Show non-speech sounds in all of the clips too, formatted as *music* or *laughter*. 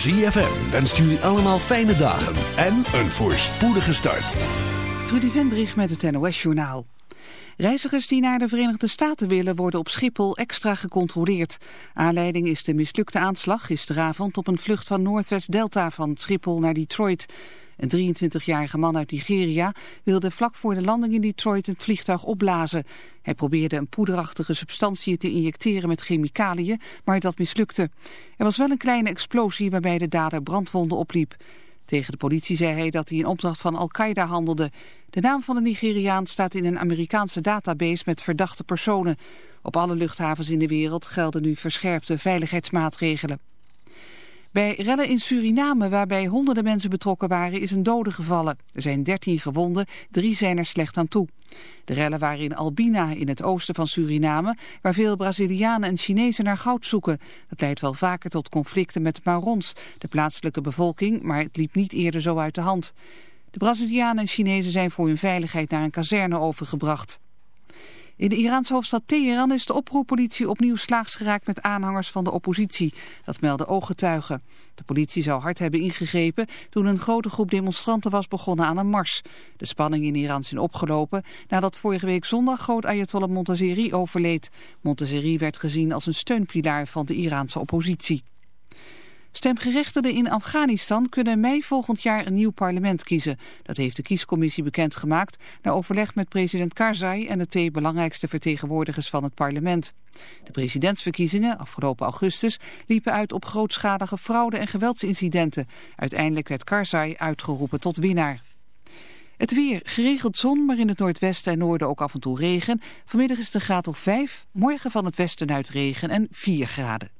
ZFM wenst jullie allemaal fijne dagen en een voorspoedige start. Trudy Vendrich met het NOS-journaal. Reizigers die naar de Verenigde Staten willen worden op Schiphol extra gecontroleerd. Aanleiding is de mislukte aanslag gisteravond op een vlucht van Northwest Delta van Schiphol naar Detroit. Een 23-jarige man uit Nigeria wilde vlak voor de landing in Detroit het vliegtuig opblazen. Hij probeerde een poederachtige substantie te injecteren met chemicaliën, maar dat mislukte. Er was wel een kleine explosie waarbij de dader brandwonden opliep. Tegen de politie zei hij dat hij in opdracht van Al-Qaeda handelde. De naam van de Nigeriaan staat in een Amerikaanse database met verdachte personen. Op alle luchthavens in de wereld gelden nu verscherpte veiligheidsmaatregelen. Bij rellen in Suriname, waarbij honderden mensen betrokken waren, is een dode gevallen. Er zijn dertien gewonden, drie zijn er slecht aan toe. De rellen waren in Albina, in het oosten van Suriname, waar veel Brazilianen en Chinezen naar goud zoeken. Dat leidt wel vaker tot conflicten met de Marons, de plaatselijke bevolking, maar het liep niet eerder zo uit de hand. De Brazilianen en Chinezen zijn voor hun veiligheid naar een kazerne overgebracht. In de Iraanse hoofdstad Teheran is de oproeppolitie opnieuw slaags geraakt met aanhangers van de oppositie. Dat melden ooggetuigen. De politie zou hard hebben ingegrepen toen een grote groep demonstranten was begonnen aan een mars. De spanning in Iran zijn opgelopen nadat vorige week zondag groot Ayatollah Montazeri overleed. Montazeri werd gezien als een steunpilaar van de Iraanse oppositie. Stemgerechtigden in Afghanistan kunnen mei volgend jaar een nieuw parlement kiezen. Dat heeft de kiescommissie bekendgemaakt na overleg met president Karzai en de twee belangrijkste vertegenwoordigers van het parlement. De presidentsverkiezingen afgelopen augustus liepen uit op grootschalige fraude en geweldsincidenten. Uiteindelijk werd Karzai uitgeroepen tot winnaar. Het weer, geregeld zon, maar in het noordwesten en noorden ook af en toe regen. Vanmiddag is het graad of 5, morgen van het westen uit regen en 4 graden.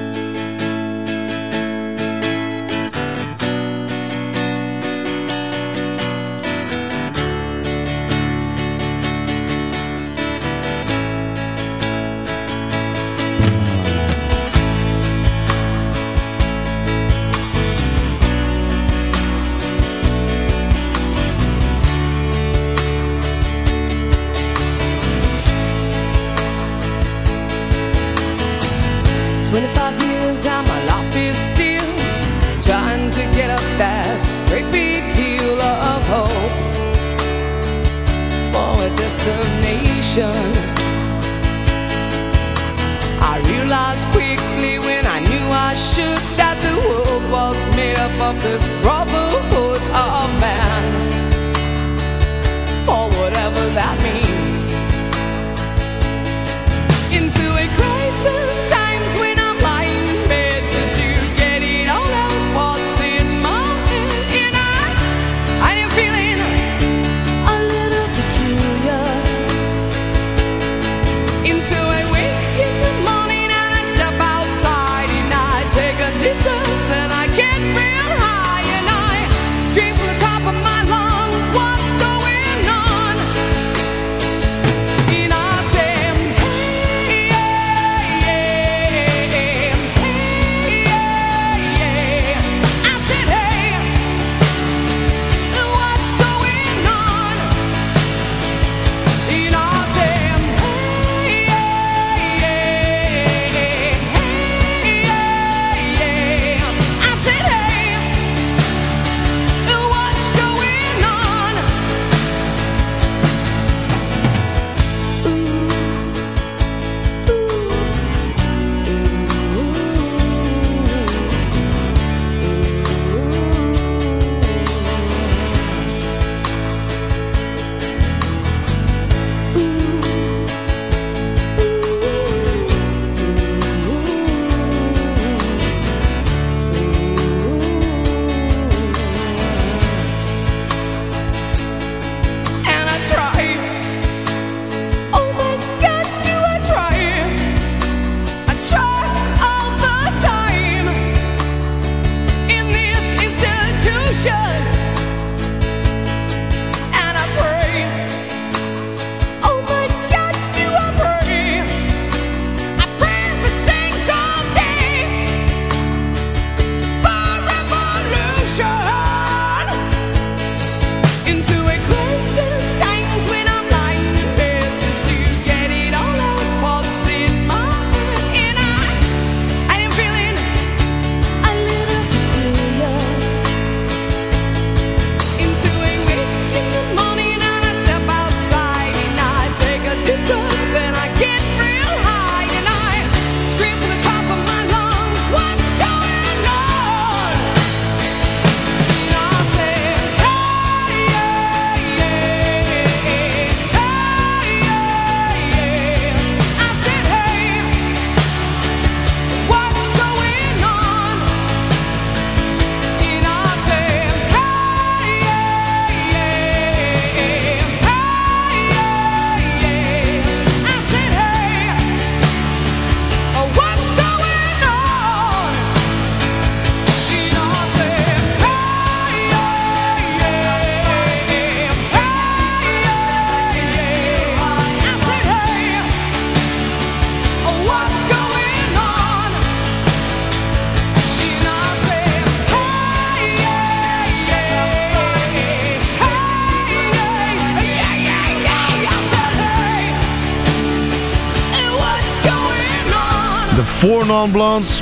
Blondes.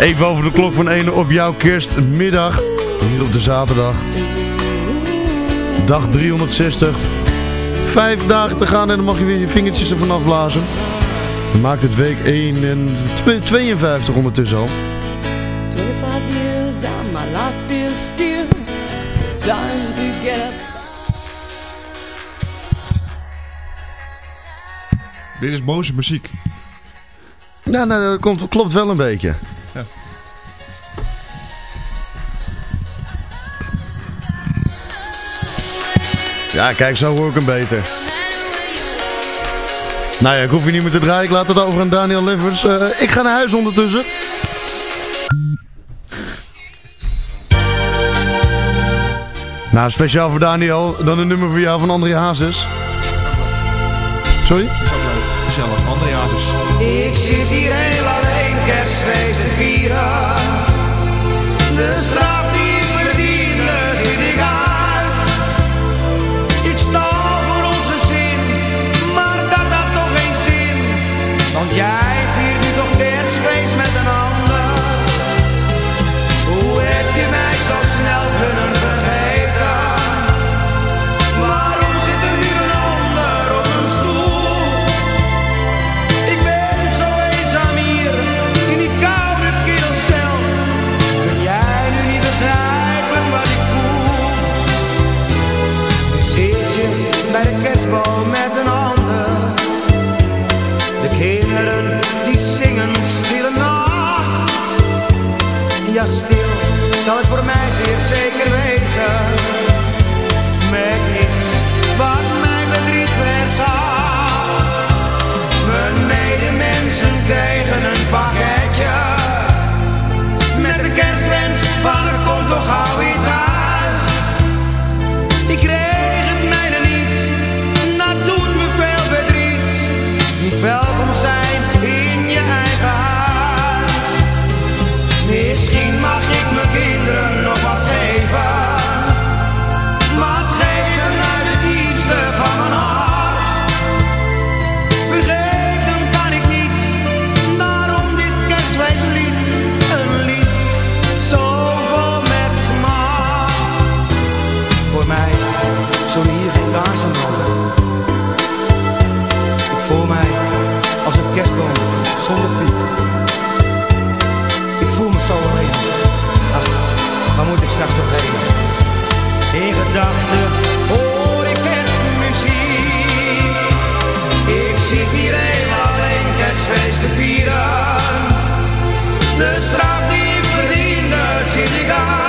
Even over de klok van 1 op jouw kerstmiddag. Hier op de zaterdag. Dag 360. Vijf dagen te gaan en dan mag je weer je vingertjes ervan afblazen. Je maakt het week 1 en 2 52 ondertussen al. 25 years and my life is still time to get up. Dit is boze muziek. Ja, nou, dat komt, klopt wel een beetje. Ja. Ja, kijk, zo hoor ik hem beter. Nou ja, ik hoef je niet meer te draaien. Ik laat het over aan Daniel Livers. Eh, ik ga naar huis ondertussen. Nou, speciaal voor Daniel. Dan een nummer voor jou van André Hazes. Sorry? Gezellig, André Hazes. Ik zit hier heel alleen kerstfeest te vieren. De straf die ik verdiende zit ik uit. Ik sta voor ons gezin, maar dat had toch geen zin. Want jij zal het Ik voel me zo alleen. Ach, waar moet ik straks toch heen? In gedachten hoor ik kerstmuziek. Ik zit hier heel alleen kerstfeest te vieren. De straf die verdiende zit ik uit.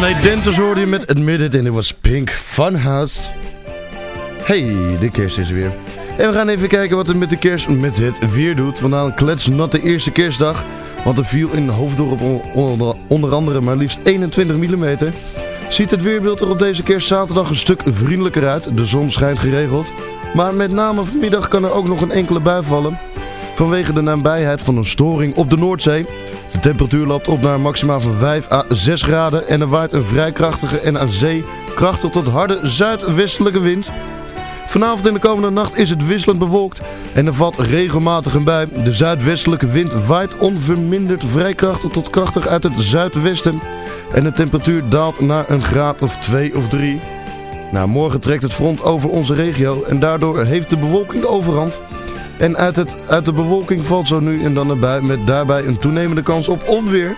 Esme Denters hoorde je met Admitted en het was Pink Funhouse. Hey, de kerst is er weer. En we gaan even kijken wat het met de kerst met het weer doet. Want na een kletsnatte eerste kerstdag, want er viel in Hoofddorp onder, onder andere maar liefst 21 mm... ziet het weerbeeld er op deze kerstzaterdag een stuk vriendelijker uit. De zon schijnt geregeld. Maar met name vanmiddag kan er ook nog een enkele bui vallen. Vanwege de nabijheid van een storing op de Noordzee. De temperatuur loopt op naar een maxima van 5 à 6 graden en er waait een vrij krachtige en aan zee krachtig tot harde zuidwestelijke wind. Vanavond en de komende nacht is het wisselend bewolkt en er valt regelmatig een bui. De zuidwestelijke wind waait onverminderd vrij krachtig tot krachtig uit het zuidwesten. En de temperatuur daalt naar een graad of 2 of 3. Nou, morgen trekt het front over onze regio en daardoor heeft de bewolking de overhand. En uit, het, uit de bewolking valt zo nu en dan een bui met daarbij een toenemende kans op onweer.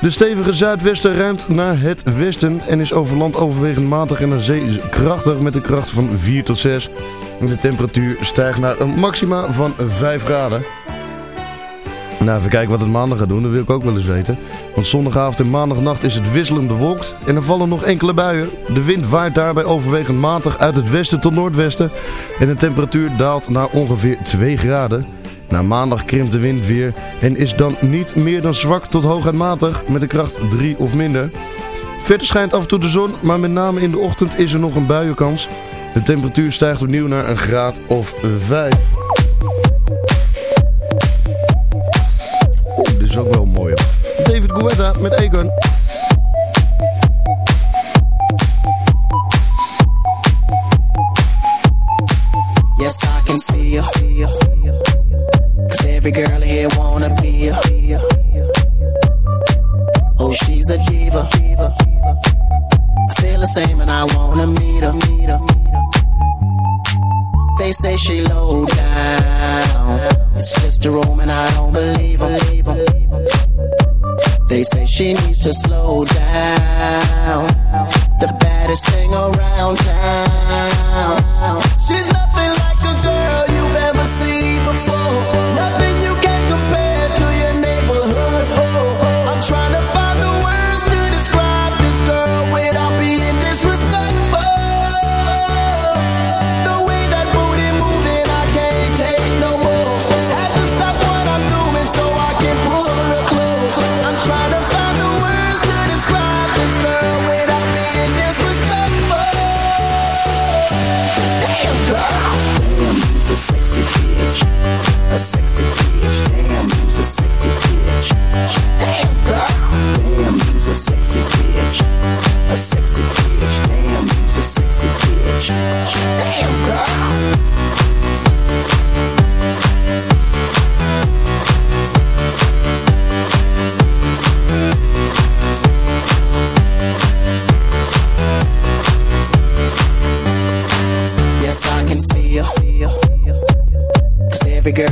De stevige zuidwesten ruimt naar het westen en is over land overwegend matig en aan zee krachtig met een kracht van 4 tot 6. En de temperatuur stijgt naar een maxima van 5 graden. Nou, even kijken wat het maandag gaat doen, dat wil ik ook wel eens weten. Want zondagavond en maandagnacht is het wisselend bewolkt en er vallen nog enkele buien. De wind waait daarbij overwegend matig uit het westen tot noordwesten en de temperatuur daalt naar ongeveer 2 graden. Na maandag krimpt de wind weer en is dan niet meer dan zwak tot hooguit matig met een kracht 3 of minder. Verder schijnt af en toe de zon, maar met name in de ochtend is er nog een buienkans. De temperatuur stijgt opnieuw naar een graad of 5. David Guetta met Egon. Yes, I can see you. Cause every girl here wanna be you. Oh, she's a diva. I feel the same and I wanna meet her. Meet her. They say she low down. It's just a room and I don't believe them. She needs to slow down. Every girl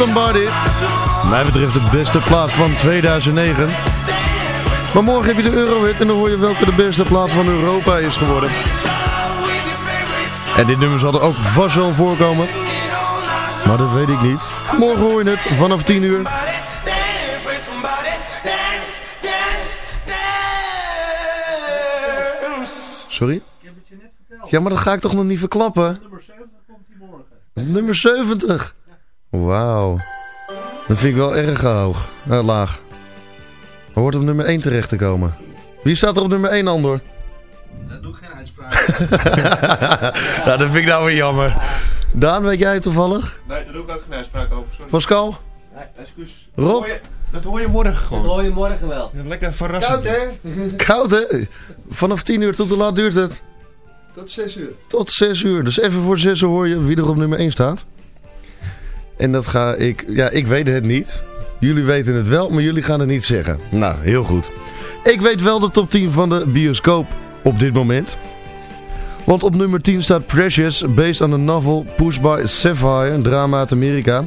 Somebody. Mij betreft de beste plaats van 2009. Maar morgen heb je de Eurohit en dan hoor je welke de beste plaats van Europa is geworden. En dit nummer zal er ook vast wel voorkomen. Maar dat weet ik niet. Morgen hoor je het vanaf 10 uur. Sorry? Ja, maar dat ga ik toch nog niet verklappen? Nummer 70 komt hier morgen. Nummer 70? Wauw. Dat vind ik wel erg hoog. Uh, laag. Maar hoort op nummer 1 terecht te komen. Wie staat er op nummer 1, Andor? Dat doe ik geen uitspraak. ja, *laughs* dat vind ik nou weer jammer. Daan, weet jij het toevallig? Nee, daar doe ik ook geen uitspraak over. Sorry. Pascal? Nee, excuus. Rob? Dat hoor je, morgen gewoon. Dat hoor je morgen wel. Ja, lekker verrassend. Koud, hè? Vanaf 10 uur tot hoe laat duurt het? Tot 6 uur. Tot 6 uur. Dus even voor 6 uur hoor je wie er op nummer 1 staat. En dat ga ik... Ja, ik weet het niet. Jullie weten het wel, maar jullie gaan het niet zeggen. Nou, heel goed. Ik weet wel de top 10 van de bioscoop op dit moment. Want op nummer 10 staat Precious, based on a novel Pushed by Sapphire, een drama uit Amerika.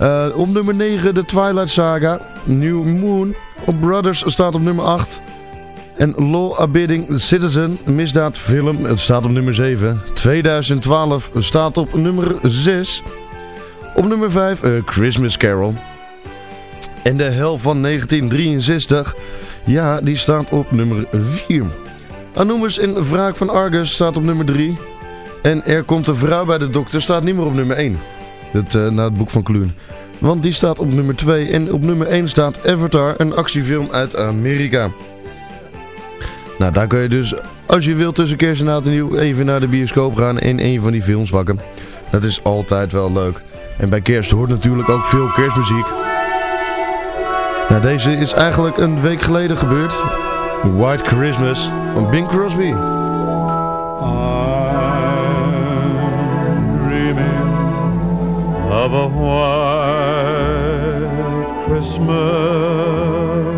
Uh, op nummer 9 de Twilight Saga, New Moon. Op Brothers staat op nummer 8. En Law Abiding Citizen, misdaadfilm, het staat op nummer 7. 2012 staat op nummer 6. Op nummer 5 uh, Christmas Carol. En de hel van 1963, ja, die staat op nummer 4. Anoemus in Wraak van Argus staat op nummer 3. En Er komt een vrouw bij de dokter staat niet meer op nummer 1. Het, uh, na het boek van Kluun. Want die staat op nummer 2. En op nummer 1 staat Avatar, een actiefilm uit Amerika. Nou, daar kun je dus, als je wilt tussen kerst en oud en nieuw, even naar de bioscoop gaan en een van die films pakken. Dat is altijd wel leuk. En bij kerst hoort natuurlijk ook veel kerstmuziek. Nou, deze is eigenlijk een week geleden gebeurd. White Christmas van Bing Crosby. I'm dreaming of white Christmas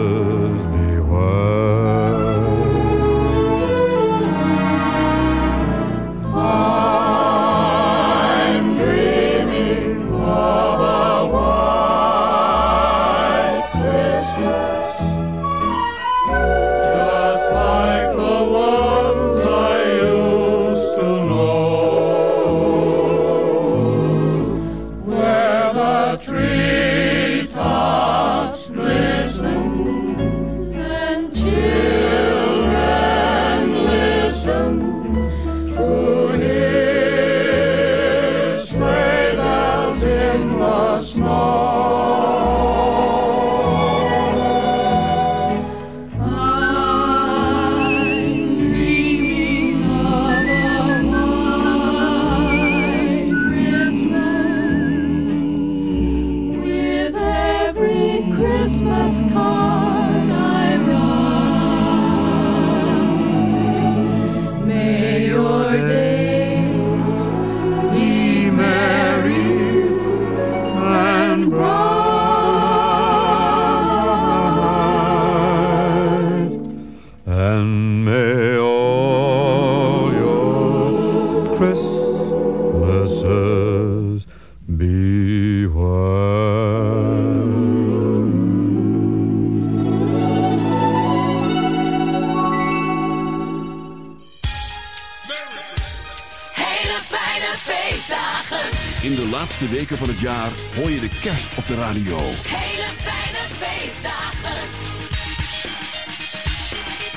weken van het jaar hoor je de kerst op de radio. Hele fijne feestdagen.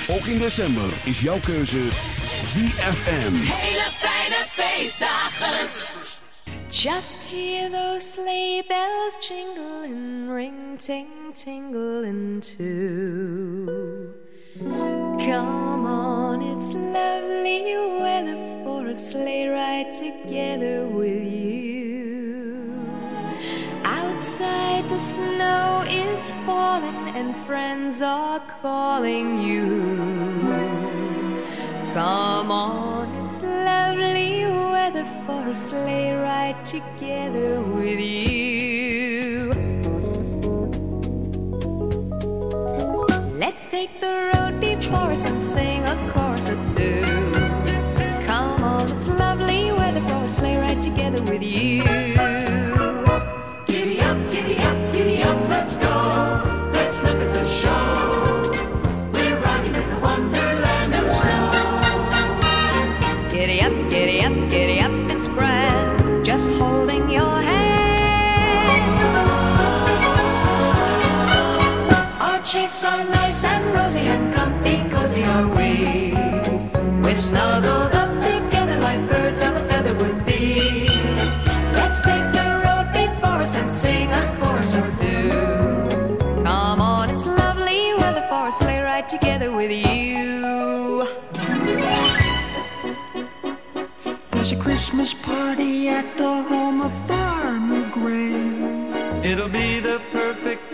Ook in december is jouw keuze ZFM. Hele fijne feestdagen. Just hear those sleigh bells jingling, ring ting tingling too. Come and friends are calling you. Come on, it's lovely weather for a sleigh ride together Cheeks are nice and rosy and comfy, cozy are we. We're snuggled up together like birds of a feather would be. Let's take the road before us and sing a chorus or two. Come on, it's lovely weather for a sleigh ride together with you. There's a Christmas party at the home of Farmer Gray. It'll be the perfect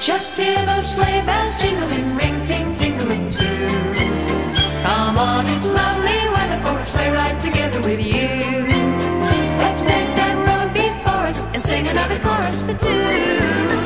Just hear those sleigh bells jingling, ring ting tingling too. Come on, it's lovely weather for a sleigh ride together with you. Let's take that road before us and sing another chorus for two.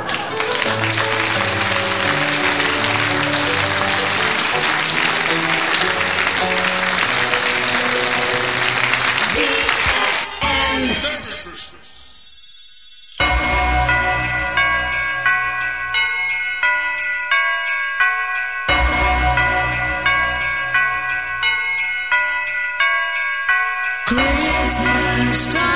Christmas time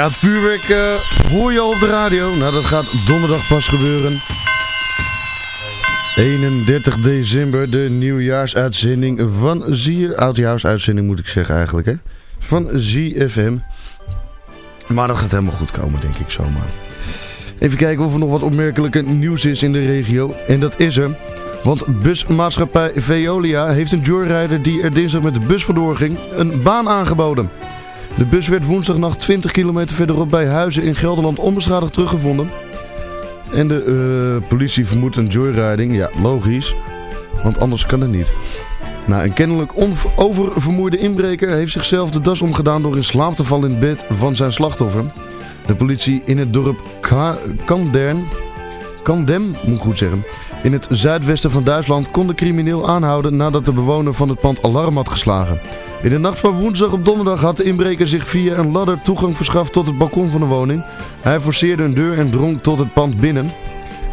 Ja, het vuurwerk eh, hoor je al op de radio. Nou, dat gaat donderdag pas gebeuren. 31 december, de nieuwjaarsuitzending van Zie... Oudjaarsuitzending moet ik zeggen eigenlijk, hè. Van ZFM. Maar dat gaat helemaal goed komen, denk ik zomaar. Even kijken of er nog wat opmerkelijke nieuws is in de regio. En dat is er. Want busmaatschappij Veolia heeft een joyrider die er dinsdag met de bus vandoor ging een baan aangeboden. De bus werd woensdagnacht 20 kilometer verderop bij Huizen in Gelderland onbeschadigd teruggevonden. En de eh, politie vermoedt een joyriding. Ja, logisch. Want anders kan het niet. Nou, een kennelijk oververmoeide inbreker heeft zichzelf de das omgedaan door in slaap te vallen in het bed van zijn slachtoffer. De politie in het dorp Ka Kandern, Kandem, moet goed zeggen, in het zuidwesten van Duitsland kon de crimineel aanhouden nadat de bewoner van het pand alarm had geslagen. In de nacht van woensdag op donderdag had de inbreker zich via een ladder toegang verschaft tot het balkon van de woning. Hij forceerde een deur en drong tot het pand binnen.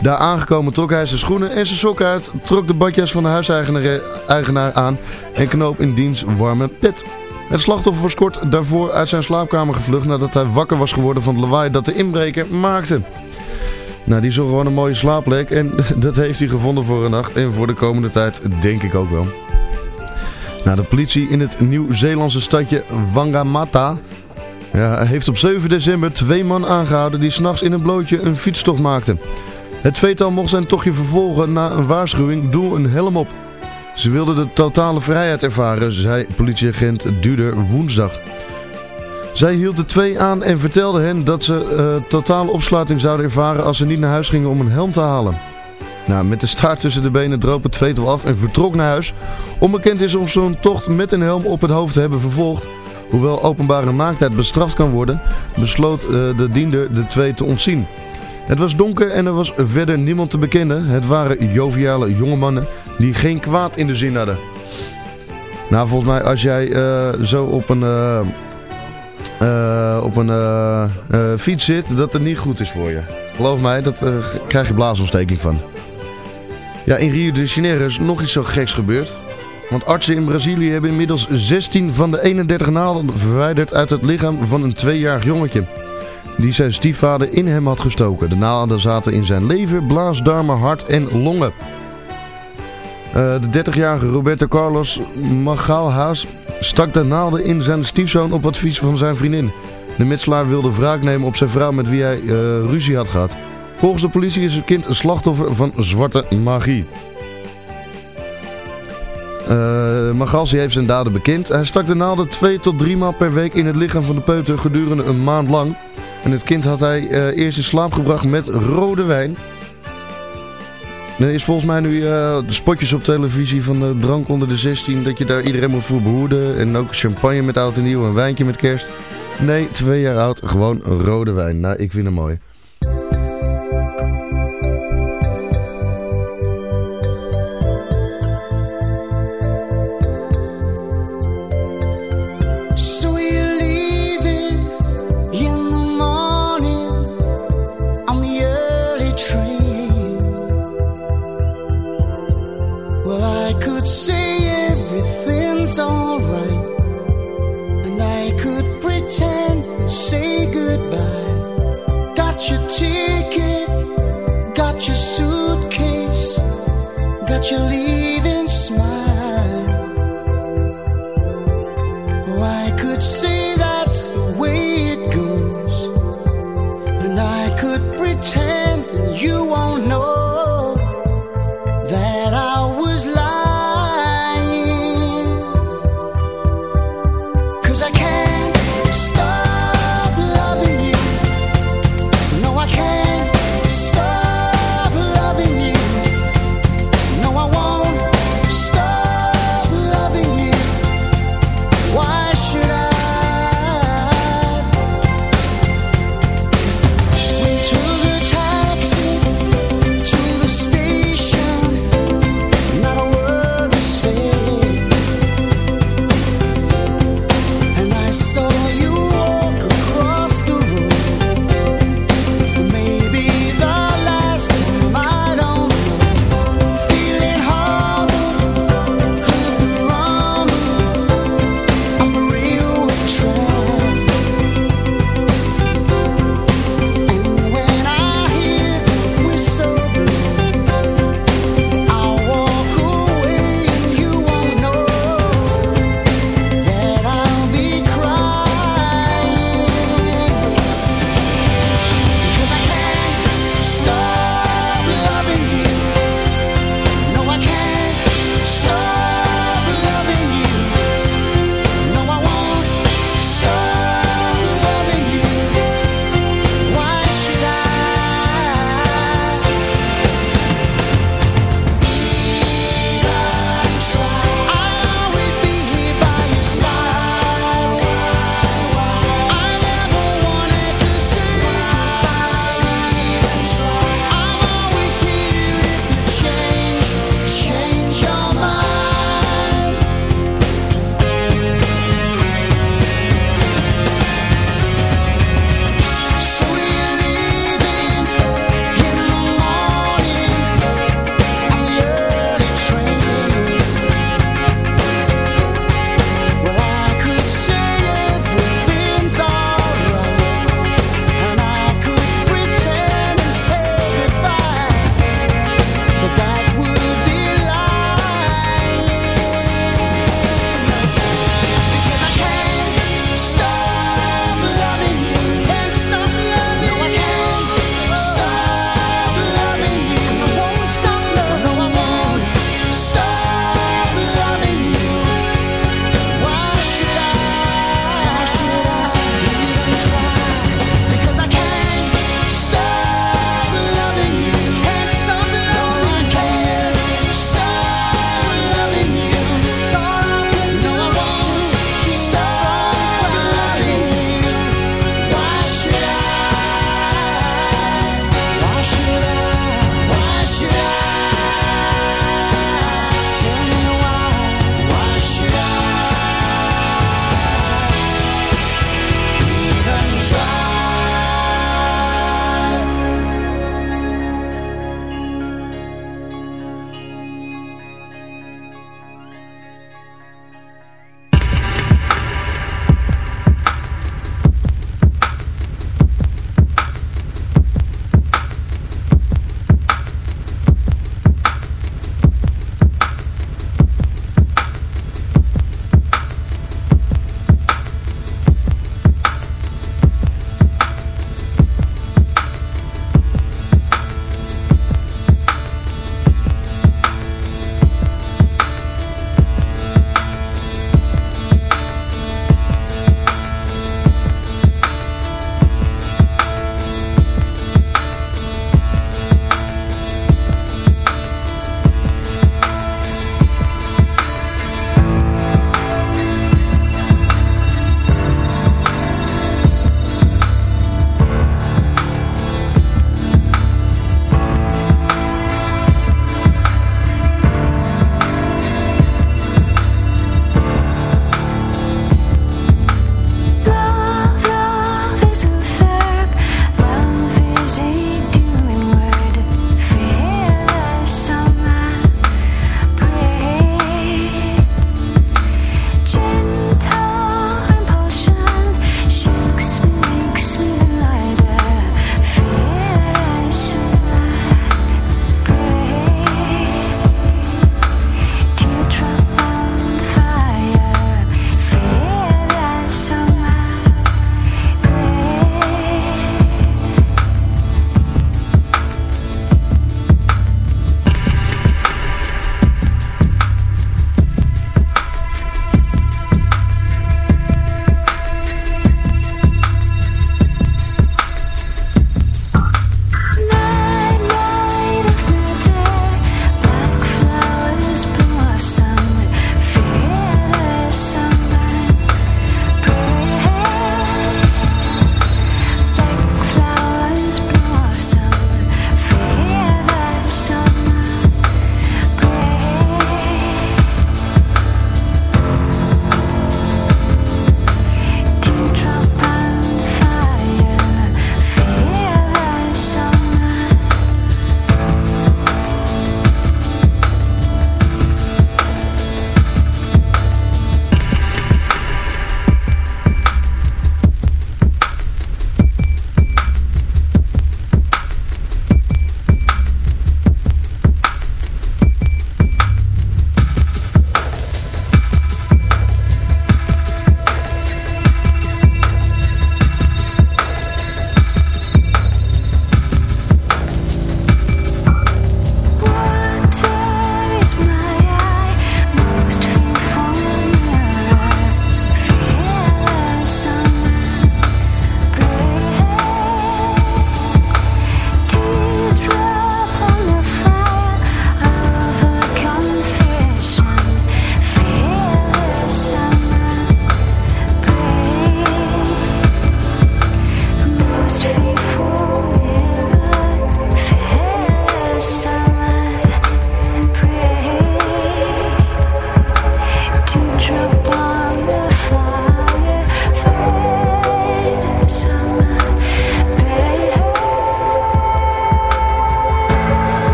Daar aangekomen trok hij zijn schoenen en zijn sokken uit, trok de badjas van de huiseigenaar eigenaar aan en knoop in diens warme pet. Het slachtoffer was kort daarvoor uit zijn slaapkamer gevlucht nadat hij wakker was geworden van het lawaai dat de inbreker maakte. Nou, die zocht gewoon een mooie slaapplek en *laughs* dat heeft hij gevonden voor een nacht en voor de komende tijd denk ik ook wel. Nou, de politie in het Nieuw-Zeelandse stadje Wangamata ja, heeft op 7 december twee man aangehouden die s'nachts in een blootje een fietstocht maakten. Het tweetal mocht zijn tochtje vervolgen na een waarschuwing, doe een helm op. Ze wilden de totale vrijheid ervaren, zei politieagent Duder woensdag. Zij hield de twee aan en vertelde hen dat ze eh, totale opsluiting zouden ervaren als ze niet naar huis gingen om een helm te halen. Nou, met de staart tussen de benen droop het tweetal af en vertrok naar huis. Onbekend is of zo'n tocht met een helm op het hoofd hebben vervolgd. Hoewel openbare naaktheid bestraft kan worden, besloot eh, de diender de twee te ontzien. Het was donker en er was verder niemand te bekennen. Het waren joviale jonge mannen die geen kwaad in de zin hadden. Nou, volgens mij als jij eh, zo op een, eh, op een eh, eh, fiets zit, dat het niet goed is voor je. Geloof mij, eh, krijg je blaasontsteking van. Ja, in Rio de Janeiro is nog iets zo geks gebeurd. Want artsen in Brazilië hebben inmiddels 16 van de 31 naalden verwijderd uit het lichaam van een tweejarig jongetje. Die zijn stiefvader in hem had gestoken. De naalden zaten in zijn lever, blaasdarmen, hart en longen. Eh, de 30-jarige Roberto Carlos Magalhaes stak de naalden in zijn stiefzoon op advies van zijn vriendin. De metselaar wilde wraak nemen op zijn vrouw met wie hij eh, ruzie had gehad. Volgens de politie is het kind een slachtoffer van zwarte magie. Uh, heeft zijn daden bekend. Hij stak de naalden twee tot drie maal per week in het lichaam van de peuter gedurende een maand lang. En het kind had hij eerst in slaap gebracht met rode wijn. Er is volgens mij nu eh, de spotjes op televisie van de drank onder de 16 dat je daar iedereen moet voor behoeden. En ook champagne met oud en nieuw, een wijntje met kerst. Nee, twee jaar oud, gewoon rode wijn. Nou, ik vind hem mooi.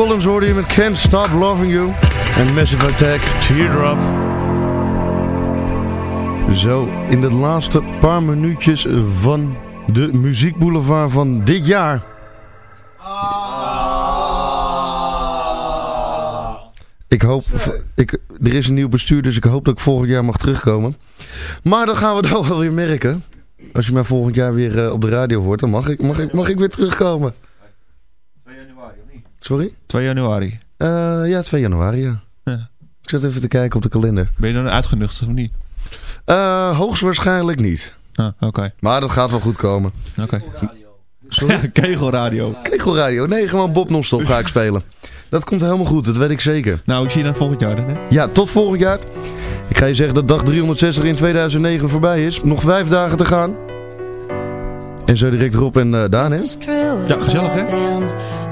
Collins hoorde je met Can't Stop Loving You. En Massive Attack, Teardrop. Zo, in de laatste paar minuutjes van de muziekboulevard van dit jaar. Ik hoop, ik, er is een nieuw bestuur, dus ik hoop dat ik volgend jaar mag terugkomen. Maar dat gaan we dan wel weer merken. Als je mij volgend jaar weer eh, op de radio hoort, dan mag ik, mag, ik, mag ik weer terugkomen. 2 januari, of niet? Sorry? 2 januari. Eh, ja, 2 januari, ja. Ja. Ik zit even te kijken op de kalender. Ben je dan uitgenuchterd of niet? Eh, hoogstwaarschijnlijk niet. Ah, oké. Maar dat gaat wel goed komen. Oké. Sorry? Ja, *laughs* kegelradio. Kegelradio. Nee, gewoon Bob non-stop ga ik spelen. Dat komt helemaal goed, dat weet ik zeker. Nou, ik zie je dan volgend jaar dan, hè? Ja, tot volgend jaar. Ik ga je zeggen dat dag 360 in 2009 voorbij is. Nog vijf dagen te gaan. En zo direct Rob en eh, Daan, hè? Ja, gezellig, hè?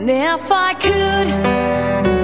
And if I could,